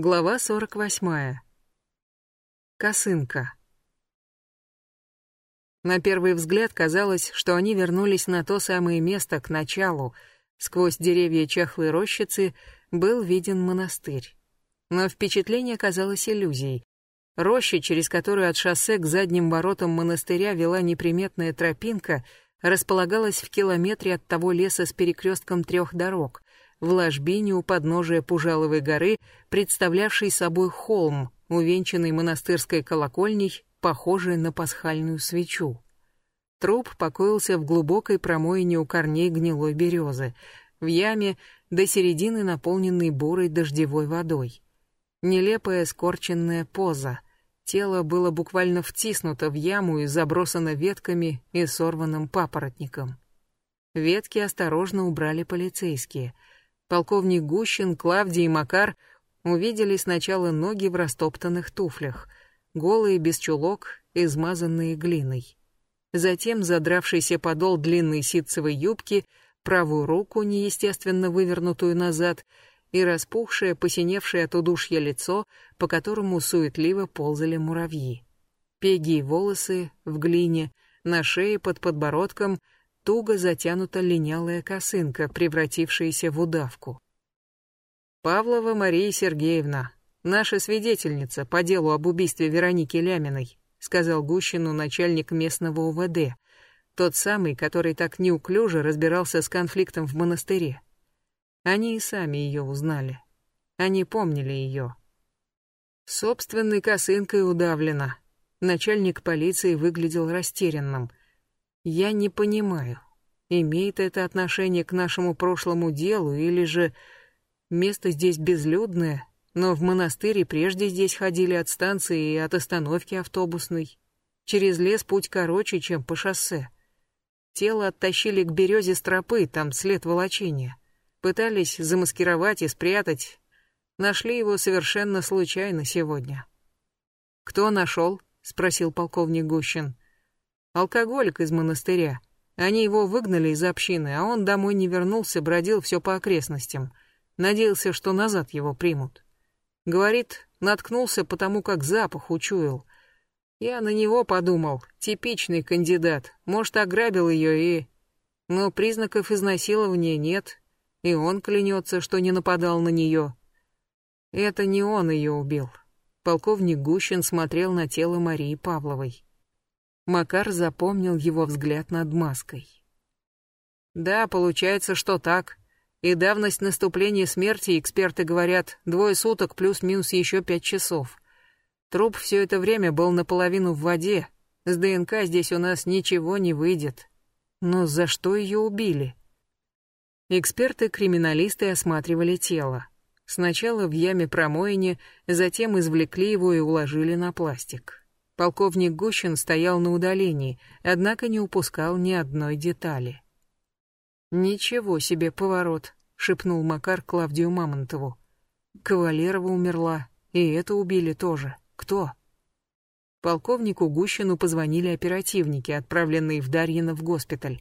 Глава 48. Косынка. На первый взгляд казалось, что они вернулись на то самое место к началу. Сквозь деревья чахлой рощицы был виден монастырь. Но впечатление казалось иллюзией. Роща, через которую от шоссе к задним воротам монастыря вела неприметная тропинка, располагалась в километре от того леса с перекрестком трех дорог, в ложбине у подножия Пужаловой горы, представлявшей собой холм, увенчанный монастырской колокольней, похожей на пасхальную свечу. Труп покоился в глубокой промоине у корней гнилой березы, в яме до середины наполненной бурой дождевой водой. Нелепая скорченная поза — Тело было буквально втиснуто в яму и забросано ветками и сорванным папоротником. Ветки осторожно убрали полицейские. Полковник Гущин, Клавдий и Макар увидели сначала ноги в растоптанных туфлях, голые, без чулок, измазанные глиной. Затем задравшийся подол длинной ситцевой юбки, правую руку, неестественно вывернутую назад — и распухшее, посиневшее от удушья лицо, по которому суетливо ползали муравьи. Пеги и волосы в глине, на шее под подбородком туго затянута линялая косынка, превратившаяся в удавку. «Павлова Мария Сергеевна, наша свидетельница по делу об убийстве Вероники Ляминой», сказал Гущину начальник местного УВД, тот самый, который так неуклюже разбирался с конфликтом в монастыре. Они и сами ее узнали. Они помнили ее. Собственной косынкой удавлена. Начальник полиции выглядел растерянным. Я не понимаю, имеет это отношение к нашему прошлому делу или же место здесь безлюдное, но в монастыре прежде здесь ходили от станции и от остановки автобусной. Через лес путь короче, чем по шоссе. Тело оттащили к березе стропы, там след волочения. Пытались замаскировать и спрятать. Нашли его совершенно случайно сегодня. «Кто нашел?» — спросил полковник Гущин. «Алкоголик из монастыря. Они его выгнали из общины, а он домой не вернулся, бродил все по окрестностям. Надеялся, что назад его примут. Говорит, наткнулся потому, как запах учуял. Я на него подумал, типичный кандидат, может, ограбил ее и... Но признаков изнасилования нет, и он клянется, что не нападал на нее. Это не он ее убил. Полковник Гущин смотрел на тело Марии Павловой. Макар запомнил его взгляд над маской. Да, получается, что так. И давность наступления смерти, эксперты говорят, двое суток плюс-минус еще пять часов. Труп все это время был наполовину в воде. С ДНК здесь у нас ничего не выйдет. Но за что ее убили? Эксперты-криминалисты осматривали тело. Сначала в яме промоине, затем извлекли его и уложили на пластик. Полковник Гущин стоял на удалении, однако не упускал ни одной детали. «Ничего себе поворот», — шепнул Макар Клавдию Мамонтову. «Кавалерова умерла, и это убили тоже. Кто?» Полковнику Гущину позвонили оперативники, отправленные в Дарьино в госпиталь.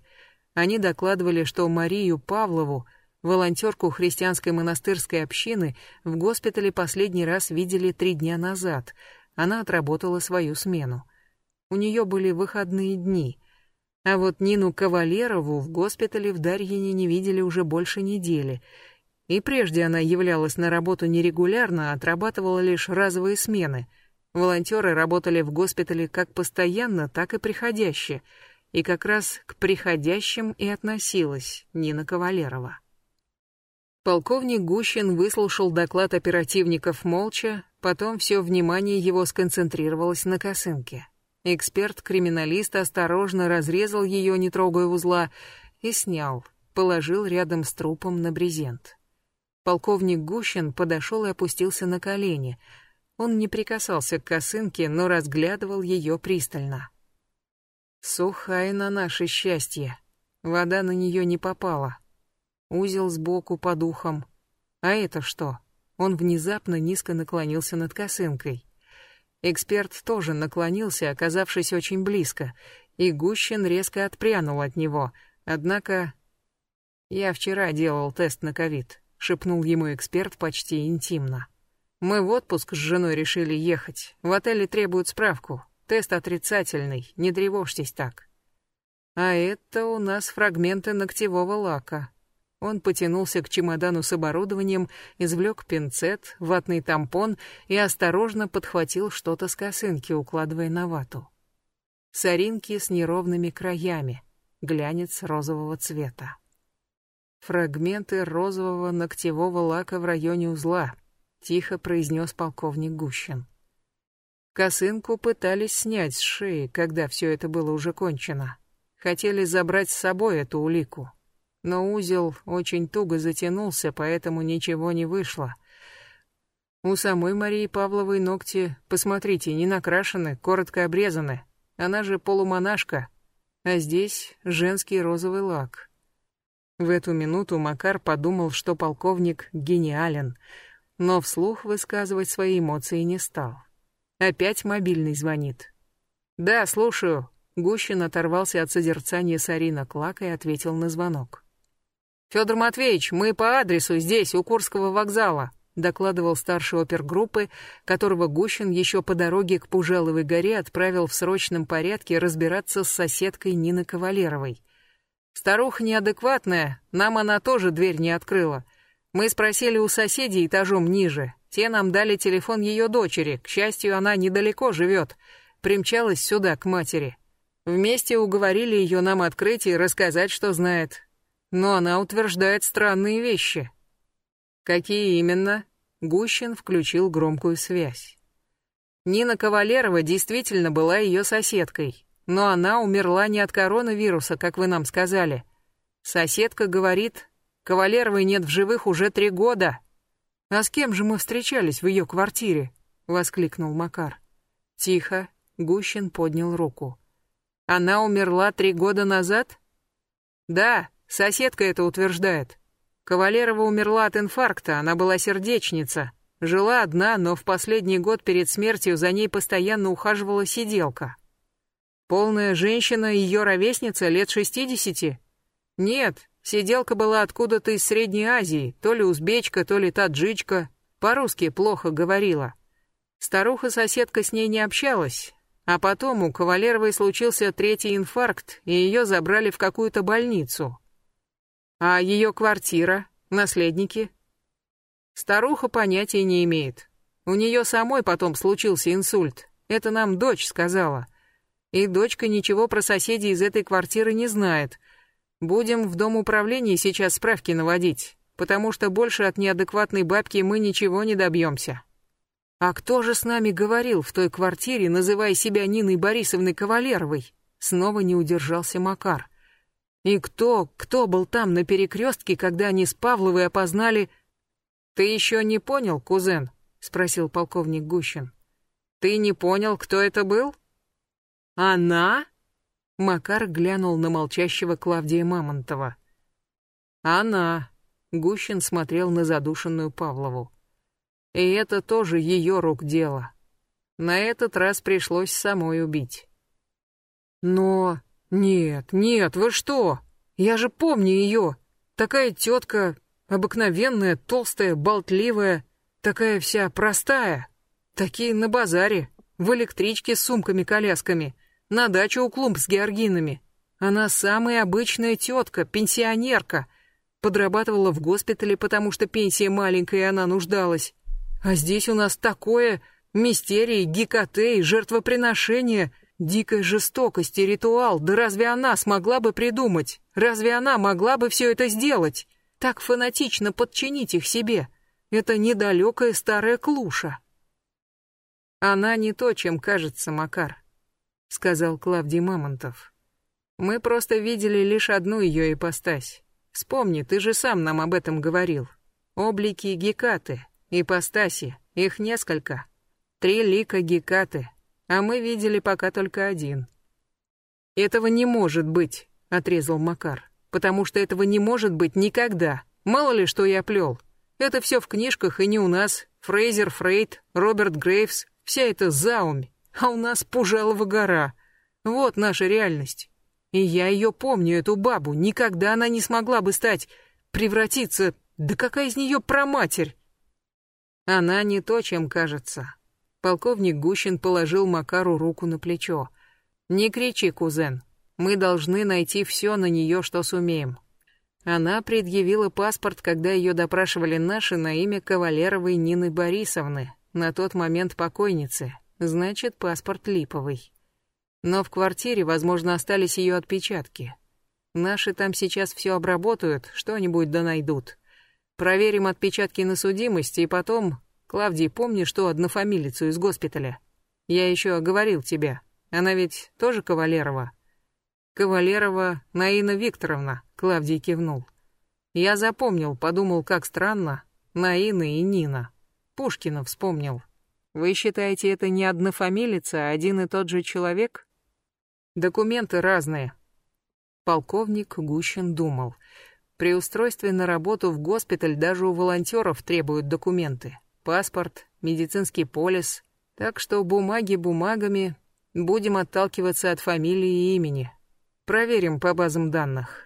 Они докладывали, что Марию Павлову, волонтерку христианской монастырской общины, в госпитале последний раз видели три дня назад. Она отработала свою смену. У нее были выходные дни. А вот Нину Кавалерову в госпитале в Дарьине не видели уже больше недели. И прежде она являлась на работу нерегулярно, а отрабатывала лишь разовые смены. Волонтеры работали в госпитале как постоянно, так и приходяще — и как раз к приходящим и относилась Нина Кавалерова. Полковник Гущин выслушал доклад оперативников молча, потом все внимание его сконцентрировалось на косынке. Эксперт-криминалист осторожно разрезал ее, не трогая узла, и снял, положил рядом с трупом на брезент. Полковник Гущин подошел и опустился на колени. Он не прикасался к косынке, но разглядывал ее пристально. Сухая на наше счастье. Вода на нее не попала. Узел сбоку под ухом. А это что? Он внезапно низко наклонился над косынкой. Эксперт тоже наклонился, оказавшись очень близко, и Гущин резко отпрянул от него. Однако... «Я вчера делал тест на ковид», — шепнул ему эксперт почти интимно. Мы в отпуск с женой решили ехать. В отеле требуют справку. Тест отрицательный, не тревожьтесь так. А это у нас фрагменты ногтевого лака. Он потянулся к чемодану с оборудованием, извлек пинцет, ватный тампон и осторожно подхватил что-то с косынки, укладывая на вату. Соринки с неровными краями, глянец розового цвета. Фрагменты розового ногтевого лака в районе узла, тихо произнес полковник Гущин. Косынку пытались снять с шеи, когда все это было уже кончено. Хотели забрать с собой эту улику. Но узел очень туго затянулся, поэтому ничего не вышло. У самой Марии Павловой ногти, посмотрите, не накрашены, коротко обрезаны. Она же полумонашка. А здесь женский розовый лак. В эту минуту Макар подумал, что полковник гениален, но вслух высказывать свои эмоции не стал. Опять мобильный звонит. «Да, слушаю». Гущин оторвался от созерцания Сарина Клака и ответил на звонок. «Федор Матвеевич, мы по адресу здесь, у Курского вокзала», докладывал старший опергруппы, которого Гущин еще по дороге к Пужеловой горе отправил в срочном порядке разбираться с соседкой Нины Кавалеровой. «Старуха неадекватная, нам она тоже дверь не открыла. Мы спросили у соседей этажом ниже, те нам дали телефон ее дочери, к счастью, она недалеко живет. Примчалась сюда, к матери. Вместе уговорили ее нам открыть и рассказать, что знает. Но она утверждает странные вещи. Какие именно? Гущин включил громкую связь. Нина Кавалерова действительно была ее соседкой, но она умерла не от коронавируса, как вы нам сказали. Соседка говорит, Кавалеровой нет в живых уже три года. «А с кем же мы встречались в ее квартире?» — воскликнул Макар. Тихо, Гущин поднял руку. «Она умерла три года назад?» «Да, соседка это утверждает. Кавалерова умерла от инфаркта, она была сердечница. Жила одна, но в последний год перед смертью за ней постоянно ухаживала сиделка. Полная женщина, ее ровесница, лет шестидесяти? Нет, Сиделка была откуда-то из Средней Азии, то ли узбечка, то ли таджичка, по-русски плохо говорила. Старуха-соседка с ней не общалась, а потом у Кавалеровой случился третий инфаркт, и ее забрали в какую-то больницу. А ее квартира, наследники? Старуха понятия не имеет. У нее самой потом случился инсульт, это нам дочь сказала. И дочка ничего про соседей из этой квартиры не знает — Будем в дом управления сейчас справки наводить, потому что больше от неадекватной бабки мы ничего не добьемся. А кто же с нами говорил в той квартире, называя себя Ниной Борисовной Кавалеровой? Снова не удержался Макар. И кто, кто был там на перекрестке, когда они с Павловой опознали... Ты еще не понял, кузен? Спросил полковник Гущин. Ты не понял, кто это был? Она? Макар глянул на молчащего Клавдия Мамонтова. «Она!» — Гущин смотрел на задушенную Павлову. «И это тоже ее рук дело. На этот раз пришлось самой убить». «Но... Нет, нет, вы что? Я же помню ее. Такая тетка, обыкновенная, толстая, болтливая, такая вся простая. Такие на базаре, в электричке с сумками-колясками» на дачу у клумб с георгинами. Она самая обычная тетка, пенсионерка. Подрабатывала в госпитале, потому что пенсия маленькая, и она нуждалась. А здесь у нас такое мистерии, гекатей, жертвоприношение, дикая жестокость и ритуал. Да разве она смогла бы придумать? Разве она могла бы все это сделать? Так фанатично подчинить их себе. Это недалекая старая клуша. Она не то, чем кажется, Макар. — сказал Клавдий Мамонтов. «Мы просто видели лишь одну ее ипостась. Вспомни, ты же сам нам об этом говорил. Облики Гекаты, ипостаси, их несколько. Три лика Гекаты, а мы видели пока только один». «Этого не может быть», — отрезал Макар, «потому что этого не может быть никогда. Мало ли, что я плел. Это все в книжках и не у нас. Фрейзер, Фрейд, Роберт Грейвс, вся эта заумь а у нас Пужалова гора. Вот наша реальность. И я ее помню, эту бабу. Никогда она не смогла бы стать, превратиться... Да какая из нее проматерь? Она не то, чем кажется. Полковник Гущин положил Макару руку на плечо. Не кричи, кузен. Мы должны найти все на нее, что сумеем. Она предъявила паспорт, когда ее допрашивали наши на имя Кавалеровой Нины Борисовны, на тот момент покойницы. Значит, паспорт липовый. Но в квартире, возможно, остались ее отпечатки. Наши там сейчас все обработают, что-нибудь да найдут. Проверим отпечатки на судимости, и потом... Клавдий, помни, что однофамилицу из госпиталя? Я еще говорил тебе. Она ведь тоже Кавалерова? Кавалерова Наина Викторовна, Клавдий кивнул. Я запомнил, подумал, как странно. Наина и Нина. Пушкина вспомнил. Вы считаете, это не однофамилица, а один и тот же человек? Документы разные. Полковник Гущин думал. При устройстве на работу в госпиталь даже у волонтеров требуют документы. Паспорт, медицинский полис. Так что бумаги бумагами, будем отталкиваться от фамилии и имени. Проверим по базам данных.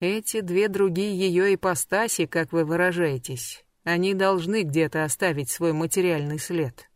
Эти две другие ее ипостаси, как вы выражаетесь, они должны где-то оставить свой материальный след.